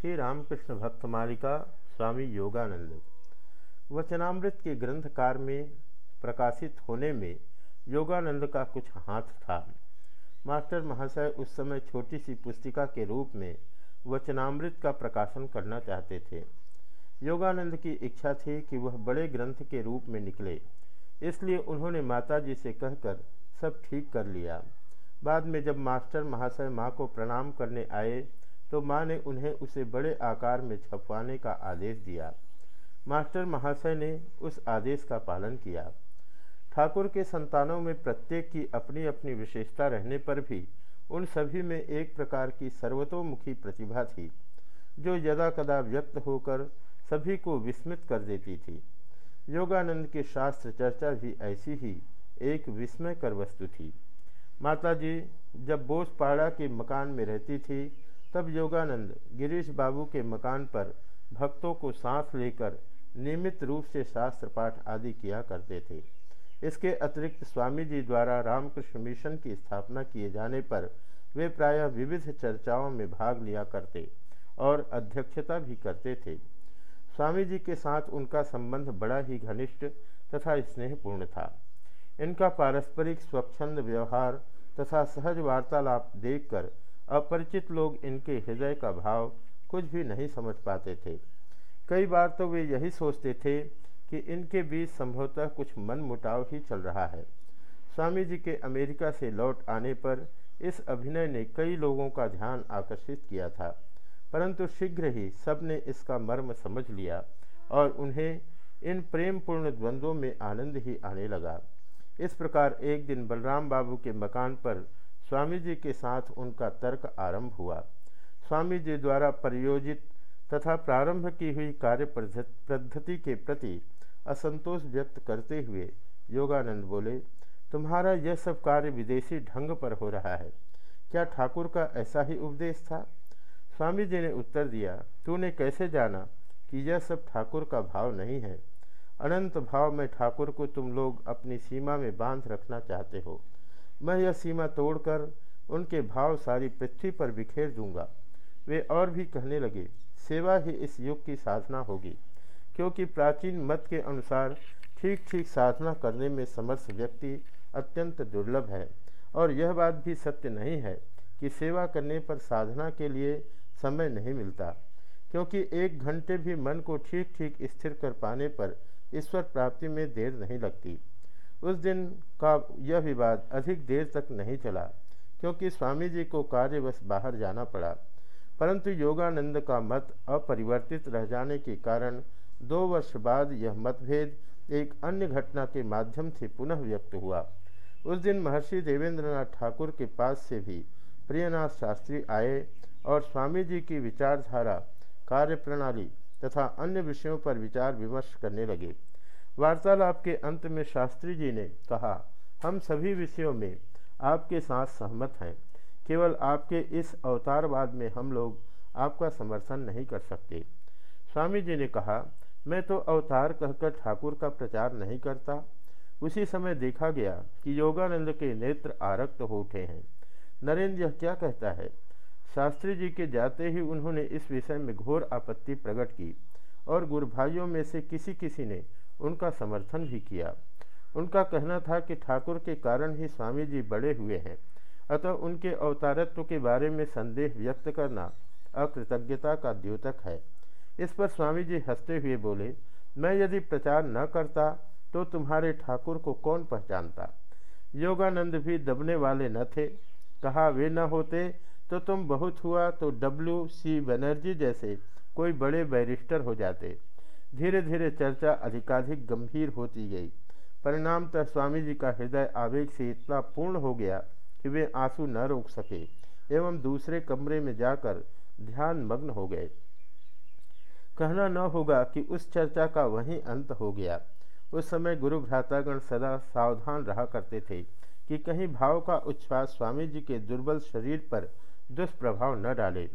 श्री रामकृष्ण भक्त मालिका स्वामी योगानंद। वचनामृत के ग्रंथकार में प्रकाशित होने में योगानंद का कुछ हाथ था। मास्टर महाशय उस समय छोटी सी पुस्तिका के रूप में वचनामृत का प्रकाशन करना चाहते थे। योगानंद की इच्छा थी कि वह बड़े ग्रंथ के रूप में निकले, इसलिए उन्होंने माता जी से कहकर सब ठीक कर लिया। बाद में जब मास्टर महाशय माँ को प्रणाम करने आए तो माँ ने उन्हें उसे बड़े आकार में छपवाने का आदेश दिया। मास्टर महाशय ने उस आदेश का पालन किया। ठाकुर के संतानों में प्रत्येक की अपनी अपनी विशेषता रहने पर भी उन सभी में एक प्रकार की सर्वतोमुखी प्रतिभा थी, जो यदा कदा व्यक्त होकर सभी को विस्मित कर देती थी। योगानंद के शास्त्र चर्चा भी ऐसी ही एक विस्मयकर वस्तु थी। माताजी जब बोसपाड़ा के मकान में रहती थी तब योगानंद गिरीश बाबू के मकान पर भक्तों को सांस लेकर नियमित रूप से शास्त्र पाठ आदि किया करते थे। इसके अतिरिक्त स्वामी जी द्वारा रामकृष्ण मिशन की स्थापना किए जाने पर वे प्रायः विविध चर्चाओं में भाग लिया करते और अध्यक्षता भी करते थे। स्वामी जी के साथ उनका संबंध बड़ा ही घनिष्ठ तथा स्नेहपूर्ण था। इनका पारस्परिक स्वच्छंद व्यवहार तथा सहज वार्तालाप देखकर अपरिचित लोग इनके हृदय का भाव कुछ भी नहीं समझ पाते थे। कई बार तो वे यही सोचते थे कि इनके बीच संभवतः कुछ मन मुटाव ही चल रहा है। स्वामी जी के अमेरिका से लौट आने पर इस अभिनय ने कई लोगों का ध्यान आकर्षित किया था, परंतु शीघ्र ही सबने इसका मर्म समझ लिया और उन्हें इन प्रेमपूर्ण द्वंद्वों में आनंद ही आने लगा। इस प्रकार एक दिन बलराम बाबू के मकान पर स्वामी जी के साथ उनका तर्क आरंभ हुआ। स्वामी जी द्वारा परियोजित तथा प्रारंभ की हुई कार्य पद्धति के प्रति असंतोष व्यक्त करते हुए योगानंद बोले, तुम्हारा यह सब कार्य विदेशी ढंग पर हो रहा है। क्या ठाकुर का ऐसा ही उपदेश था? स्वामी जी ने उत्तर दिया, तूने कैसे जाना कि यह सब ठाकुर का भाव नहीं है? अनंत भाव में ठाकुर को तुम लोग अपनी सीमा में बाँध रखना चाहते हो। मैं यह सीमा तोड़कर उनके भाव सारी पृथ्वी पर बिखेर दूँगा। वे और भी कहने लगे, सेवा ही इस युग की साधना होगी, क्योंकि प्राचीन मत के अनुसार ठीक ठीक साधना करने में समर्थ व्यक्ति अत्यंत दुर्लभ है। और यह बात भी सत्य नहीं है कि सेवा करने पर साधना के लिए समय नहीं मिलता, क्योंकि एक घंटे भी मन को ठीक ठीक स्थिर कर पाने पर ईश्वर प्राप्ति में देर नहीं लगती। उस दिन का यह विवाद अधिक देर तक नहीं चला, क्योंकि स्वामी जी को कार्यवश बाहर जाना पड़ा। परंतु योगानंद का मत अपरिवर्तित रह जाने के कारण दो वर्ष बाद यह मतभेद एक अन्य घटना के माध्यम से पुनः व्यक्त हुआ। उस दिन महर्षि देवेंद्रनाथ ठाकुर के पास से भी प्रियनाथ शास्त्री आए और स्वामी जी की विचारधारा कार्य प्रणाली तथा अन्य विषयों पर विचार विमर्श करने लगे। वार्तालाप के अंत में शास्त्री जी ने कहा, हम सभी विषयों में आपके साथ सहमत हैं। केवल आपके इस अवतारवाद में हम लोग आपका समर्थन नहीं कर सकते। स्वामी जी ने कहा, मैं तो अवतार कहकर ठाकुर का प्रचार नहीं करता। उसी समय देखा गया कि योगानंद के नेत्र आरक्त हो उठे हैं। नरेंद्र यह क्या कहता है? शास्त्री जी के जाते ही उन्होंने इस विषय में घोर आपत्ति प्रकट की और गुरु भाइयों में से किसी किसी ने उनका समर्थन भी किया। उनका कहना था कि ठाकुर के कारण ही स्वामी जी बड़े हुए हैं, अतः उनके अवतारत्व के बारे में संदेह व्यक्त करना अकृतज्ञता का द्योतक है। इस पर स्वामी जी हँसते हुए बोले, मैं यदि प्रचार न करता तो तुम्हारे ठाकुर को कौन पहचानता? योगानंद भी दबने वाले न थे। कहा, वे न होते तो तुम बहुत हुआ तो डब्ल्यू सी बनर्जी जैसे कोई बड़े बैरिस्टर हो जाते। धीरे धीरे चर्चा अधिकाधिक गंभीर होती गई। परिणामतः स्वामी जी का हृदय आवेग से इतना पूर्ण हो गया कि वे आँसू न रोक सके एवं दूसरे कमरे में जाकर ध्यान मग्न हो गए। कहना न होगा कि उस चर्चा का वहीं अंत हो गया। उस समय गुरु भ्रातागण सदा सावधान रहा करते थे कि कहीं भाव का उच्छ्वास स्वामी जी के दुर्बल शरीर पर दुष्प्रभाव न डाले।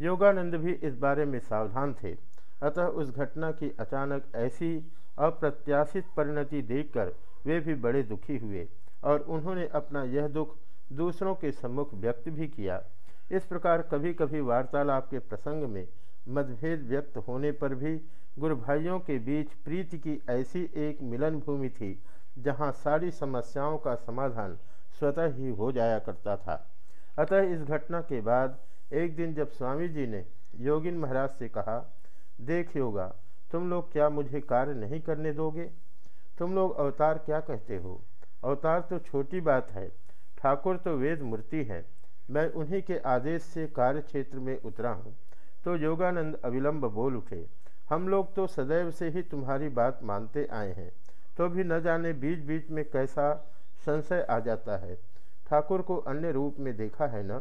योगानंद भी इस बारे में सावधान थे। अतः उस घटना की अचानक ऐसी अप्रत्याशित परिणति देखकर वे भी बड़े दुखी हुए और उन्होंने अपना यह दुख दूसरों के सम्मुख व्यक्त भी किया। इस प्रकार कभी कभी वार्तालाप के प्रसंग में मतभेद व्यक्त होने पर भी गुरु भाइयों के बीच प्रीति की ऐसी एक मिलन भूमि थी, जहाँ सारी समस्याओं का समाधान स्वतः ही हो जाया करता था। अतः इस घटना के बाद एक दिन जब स्वामी जी ने योगिन महाराज से कहा देख योगा। तुम लोग क्या मुझे कार्य नहीं करने दोगे? तुम लोग अवतार क्या कहते हो? अवतार तो छोटी बात है। ठाकुर तो वेद मूर्ति है। मैं उन्हीं के आदेश से कार्य क्षेत्र में उतरा हूँ। तो योगानंद अविलंब बोल उठे, हम लोग तो सदैव से ही तुम्हारी बात मानते आए हैं। तो भी न जाने बीच बीच में कैसा संशय आ जाता है। ठाकुर को अन्य रूप में देखा है न?